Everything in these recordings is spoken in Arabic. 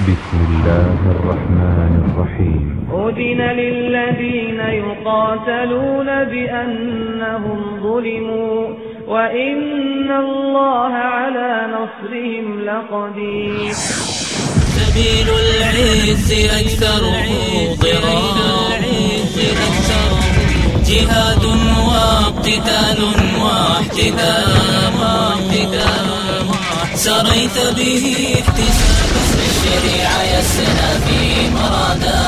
بسم الله الرحمن الرحيم. أذن للذين يقاتلون بأنهم ظلموا وإن الله على نصرهم لقدير. سبيل العز أكثره ضرار جهاد واقتتال واحتدام سريت به احتساب يسنا في مرادا.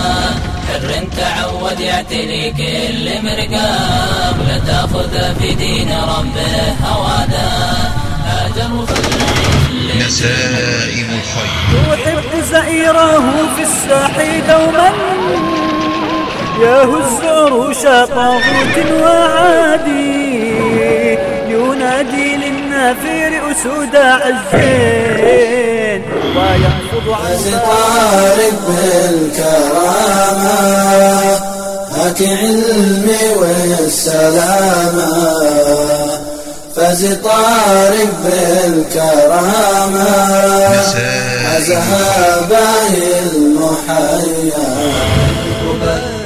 حر تعود يعتلي كل مرقاب لا تأخذ في دين ربه هوادا. هاجر نسائم الخير. تحب زئيره في الساحل دوما. يهز عروش طاغوت وعادي. ينادي للنافر أسود عزين عن طارق بالكرامة هاك علمي والسلامة. فاز طارق بالكرامة عزها باهي المحيا.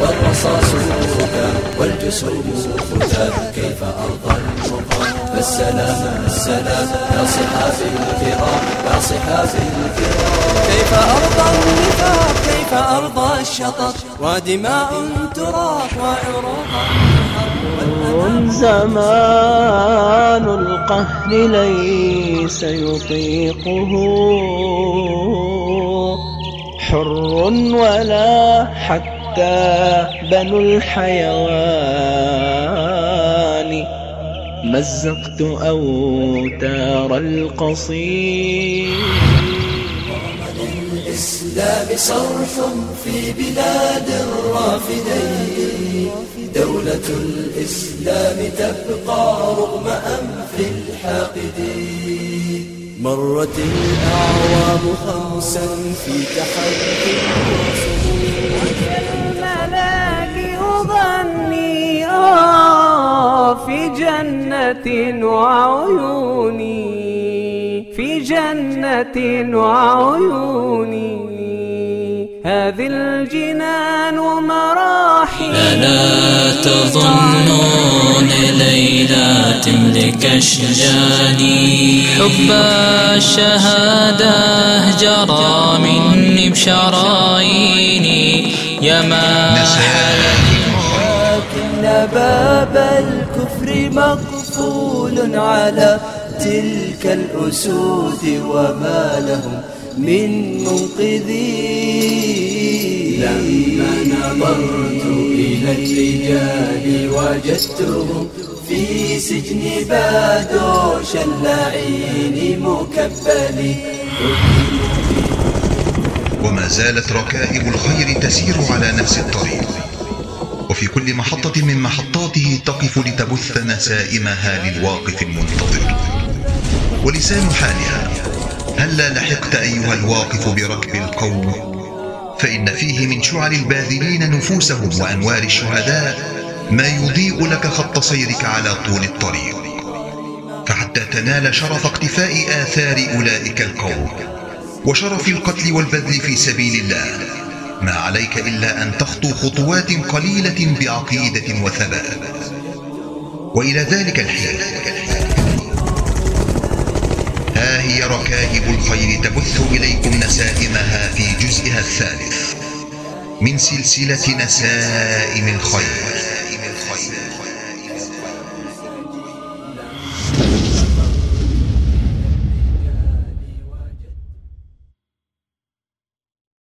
والرصاص والجسوم فتى كيف أرضى فالسلام السلام. يا صحابي الكرام يا صحابي الكرام. كيف أرضى النفاق كيف أرضى الشطط؟ ودماء تراق وعروق زمان القهر ليس يطيقه. حر ولا حتى بنو الحيوان. مزقت أوتار القصير الإسلام صرح في بلاد الرافدين. دولة الإسلام تبقى رغم أنف الحاقدين. مرت الأعوام خمسا في تحدي الملاك جنة وعيوني في جنة وعيوني. هذه الجنان مراحي لا تظنون ليلى تملك أشجاني حب الشهادة جرى مني بشراييني. يا ما باب الكفر مقفول على تلك الأسود وما لهم من منقذين. لما نظرت إلى الرجال وجدتهم في سجن بادوش اللعين مكبلين وما زالت ركائب الخير تسير على نفس الطريق. وفي كل محطة من محطاته تقف لتبث نسائمها للواقف المنتظر. ولسان حالها هلا لحقت أيها الواقف بركب القوم؟ فإن فيه من شعر الباذلين نفوسهم وأنوار الشهداء ما يضيء لك خط سيرك على طول الطريق. فحتى تنال شرف اقتفاء آثار أولئك القوم وشرف القتل والبذل في سبيل الله. ما عليك إلا أن تخطو خطوات قليلة بعقيدة وثبات. وإلى ذلك الحين. ها هي ركائب الخير تبث إليكم نسائمها في جزئها الثالث. من سلسلة نسائم الخير.